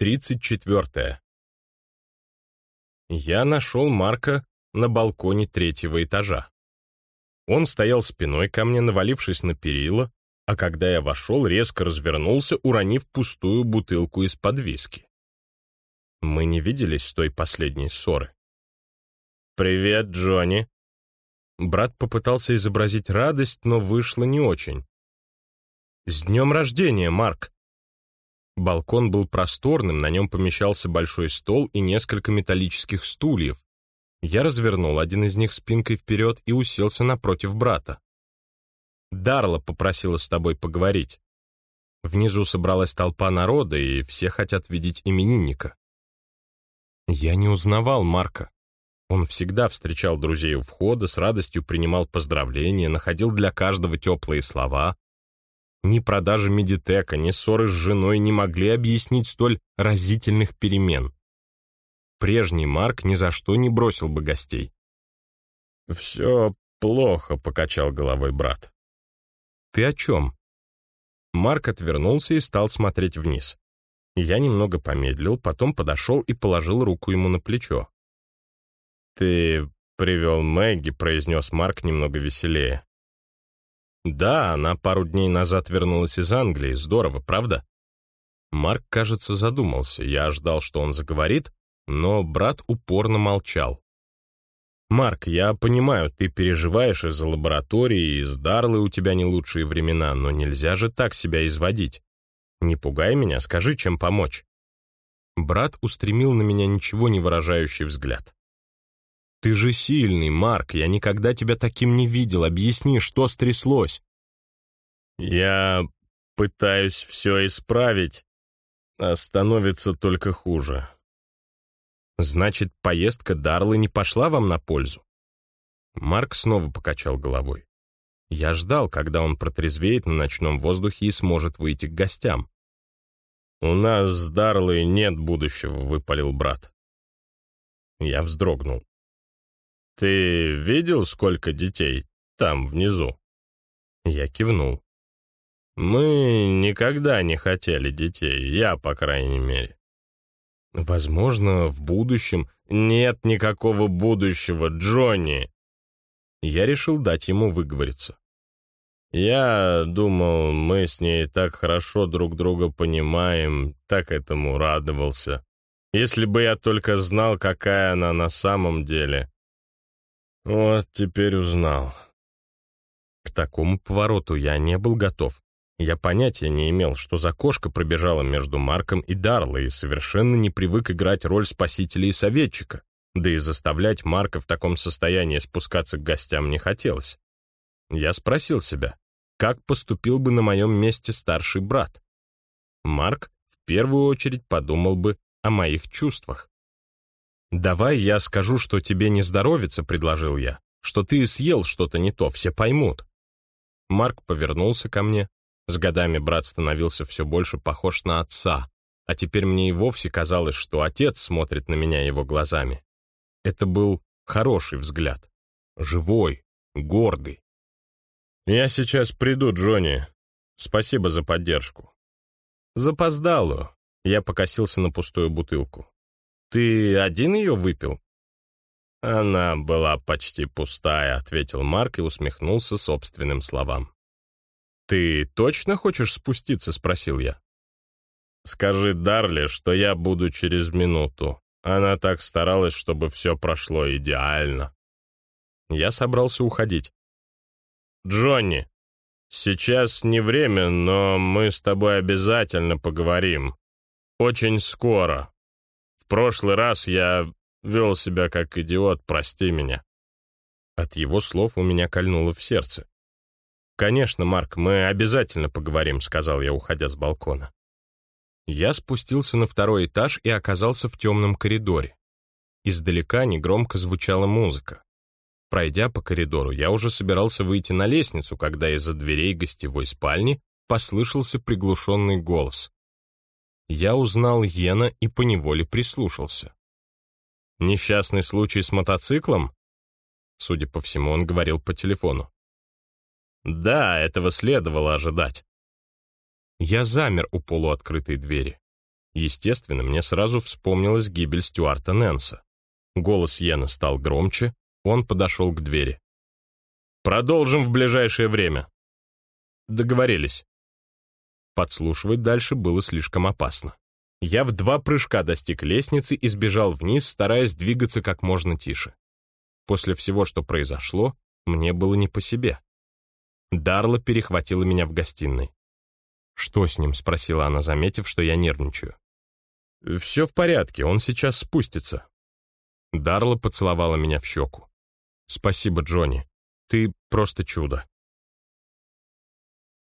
34. Я нашел Марка на балконе третьего этажа. Он стоял спиной ко мне, навалившись на перила, а когда я вошел, резко развернулся, уронив пустую бутылку из-под виски. Мы не виделись с той последней ссоры. «Привет, Джонни!» Брат попытался изобразить радость, но вышло не очень. «С днем рождения, Марк!» Балкон был просторным, на нем помещался большой стол и несколько металлических стульев. Я развернул один из них спинкой вперед и уселся напротив брата. «Дарла попросила с тобой поговорить. Внизу собралась толпа народа, и все хотят видеть именинника». Я не узнавал Марка. Он всегда встречал друзей у входа, с радостью принимал поздравления, находил для каждого теплые слова. Ни продажи медитека, ни ссоры с женой не могли объяснить столь разительных перемен. Прежний Марк ни за что не бросил бы гостей. «Все плохо», — покачал головой брат. «Ты о чем?» Марк отвернулся и стал смотреть вниз. Я немного помедлил, потом подошел и положил руку ему на плечо. «Ты привел Мэгги», — произнес Марк немного веселее. «Да, она пару дней назад вернулась из Англии. Здорово, правда?» Марк, кажется, задумался. Я ждал, что он заговорит, но брат упорно молчал. «Марк, я понимаю, ты переживаешь из-за лаборатории, из Дарлы у тебя не лучшие времена, но нельзя же так себя изводить. Не пугай меня, скажи, чем помочь». Брат устремил на меня ничего не выражающий взгляд. «Ты же сильный, Марк, я никогда тебя таким не видел. Объясни, что стряслось?» «Я пытаюсь все исправить, а становится только хуже». «Значит, поездка Дарлы не пошла вам на пользу?» Марк снова покачал головой. Я ждал, когда он протрезвеет на ночном воздухе и сможет выйти к гостям. «У нас с Дарлой нет будущего», — выпалил брат. Я вздрогнул. «Ты видел, сколько детей там, внизу?» Я кивнул. «Мы никогда не хотели детей, я, по крайней мере». «Возможно, в будущем...» «Нет никакого будущего, Джонни!» Я решил дать ему выговориться. «Я думал, мы с ней так хорошо друг друга понимаем, так этому радовался. Если бы я только знал, какая она на самом деле. Вот теперь узнал. К такому повороту я не был готов. Я понятия не имел, что за кошка пробежала между Марком и Дарлой и совершенно не привык играть роль спасителя и советчика. Да и заставлять Марка в таком состоянии спускаться к гостям не хотелось. Я спросил себя, как поступил бы на моем месте старший брат? Марк в первую очередь подумал бы о моих чувствах. «Давай я скажу, что тебе не здоровится», — предложил я, «что ты съел что-то не то, все поймут». Марк повернулся ко мне. С годами брат становился все больше похож на отца, а теперь мне и вовсе казалось, что отец смотрит на меня его глазами. Это был хороший взгляд, живой, гордый. «Я сейчас приду, Джонни. Спасибо за поддержку». Запоздало. Я покосился на пустую бутылку. «Ты один ее выпил?» «Она была почти пустая», — ответил Марк и усмехнулся собственным словам. «Ты точно хочешь спуститься?» — спросил я. «Скажи Дарли, что я буду через минуту. Она так старалась, чтобы все прошло идеально». Я собрался уходить. «Джонни, сейчас не время, но мы с тобой обязательно поговорим. Очень скоро прошлый раз я вел себя как идиот, прости меня». От его слов у меня кольнуло в сердце. «Конечно, Марк, мы обязательно поговорим», — сказал я, уходя с балкона. Я спустился на второй этаж и оказался в темном коридоре. Издалека негромко звучала музыка. Пройдя по коридору, я уже собирался выйти на лестницу, когда из-за дверей гостевой спальни послышался приглушенный голос я узнал Йена и поневоле прислушался. Несчастный случай с мотоциклом? Судя по всему, он говорил по телефону. Да, этого следовало ожидать. Я замер у полуоткрытой двери. Естественно, мне сразу вспомнилась гибель Стюарта Нэнса. Голос Йена стал громче, он подошел к двери. «Продолжим в ближайшее время». Договорились. Подслушивать дальше было слишком опасно. Я в два прыжка достиг лестницы и сбежал вниз, стараясь двигаться как можно тише. После всего, что произошло, мне было не по себе. Дарла перехватила меня в гостиной. «Что с ним?» — спросила она, заметив, что я нервничаю. «Все в порядке, он сейчас спустится». Дарла поцеловала меня в щеку. «Спасибо, Джонни. Ты просто чудо».